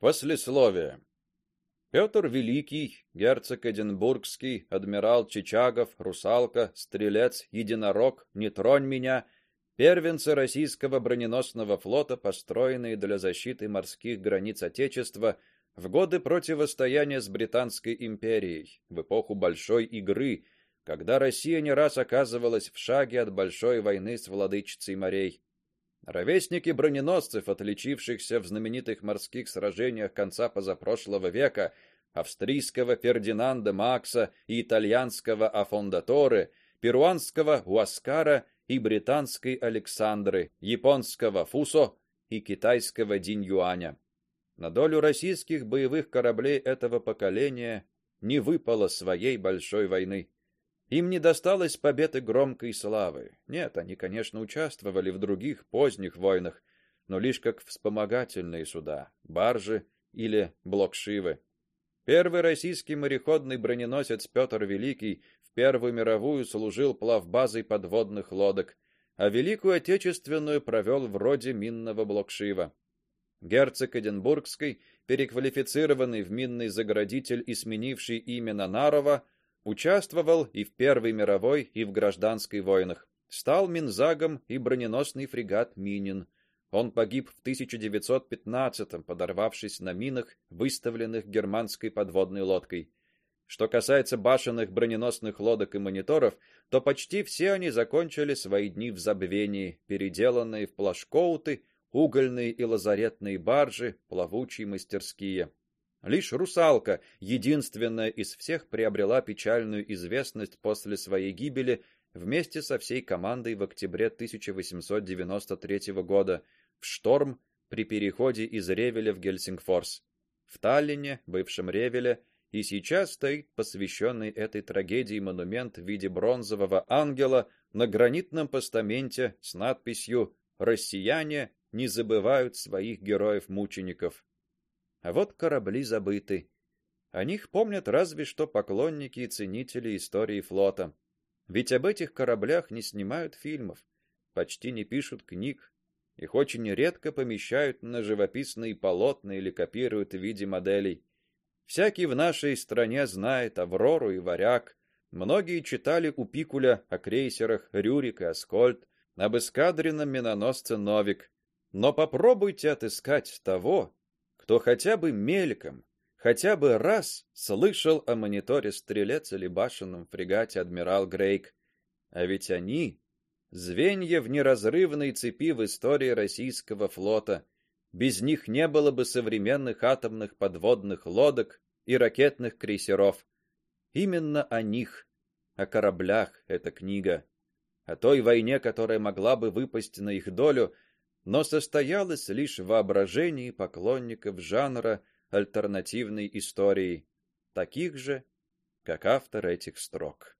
Послесловие. Петр Великий, герцог Эдинбургский, адмирал Чичагов, Русалка, Стрелец, Единорог, Не тронь меня, первенцы российского броненосного флота, построенные для защиты морских границ отечества в годы противостояния с британской империей, в эпоху большой игры, когда Россия не раз оказывалась в шаге от большой войны с владычицей морей. Ровесники броненосцев, отличившихся в знаменитых морских сражениях конца позапрошлого века, австрийского Фердинанда Макса и итальянского Афондаторе, перуанского Уаскара и британской Александры, японского Фусо и китайского Диньюаня. На долю российских боевых кораблей этого поколения не выпало своей большой войны. Им не досталось победы громкой славы. Нет, они, конечно, участвовали в других поздних войнах, но лишь как вспомогательные суда, баржи или блокшивы. Первый российский мореходный броненосец Петр Великий в Первую мировую служил плавбазой подводных лодок, а Великую Отечественную провел вроде минного блокшива. Герцог Эдинбургский, переквалифицированный в минный заградитель и сменивший имя на Нарова, Участвовал и в Первой мировой, и в гражданской войнах. Стал минзагом и броненосный фрегат Минин. Он погиб в 1915-м, подорвавшись на минах, выставленных германской подводной лодкой. Что касается башенных броненосных лодок и мониторов, то почти все они закончили свои дни в забвении, переделанные в плашкоуты, угольные и лазаретные баржи, плавучие мастерские. Лишь русалка, единственная из всех, приобрела печальную известность после своей гибели вместе со всей командой в октябре 1893 года в шторм при переходе из Ревеля в Гельсингфорс. В Таллине, бывшем Ревеле, и сейчас стоит посвященный этой трагедии монумент в виде бронзового ангела на гранитном постаменте с надписью Россияне не забывают своих героев-мучеников. А вот корабли забыты. О них помнят разве что поклонники и ценители истории флота. Ведь об этих кораблях не снимают фильмов, почти не пишут книг. Их очень редко помещают на живописные полотна или копируют в виде моделей. Всякий в нашей стране знает Аврору и Варяг. Многие читали у Пикуля о крейсерах Рюрик и Аскольд, об эскадренном миноносце Новик. Но попробуйте отыскать того, кто хотя бы мельком, хотя бы раз слышал о мониторе стрелец или башенном фрегате адмирал Грейк. А ведь они звенья в неразрывной цепи в истории российского флота. Без них не было бы современных атомных подводных лодок и ракетных крейсеров. Именно о них, о кораблях эта книга, о той войне, которая могла бы выпасть на их долю, но состоялось лишь в воображении поклонников жанра альтернативной истории, таких же, как автор этих строк.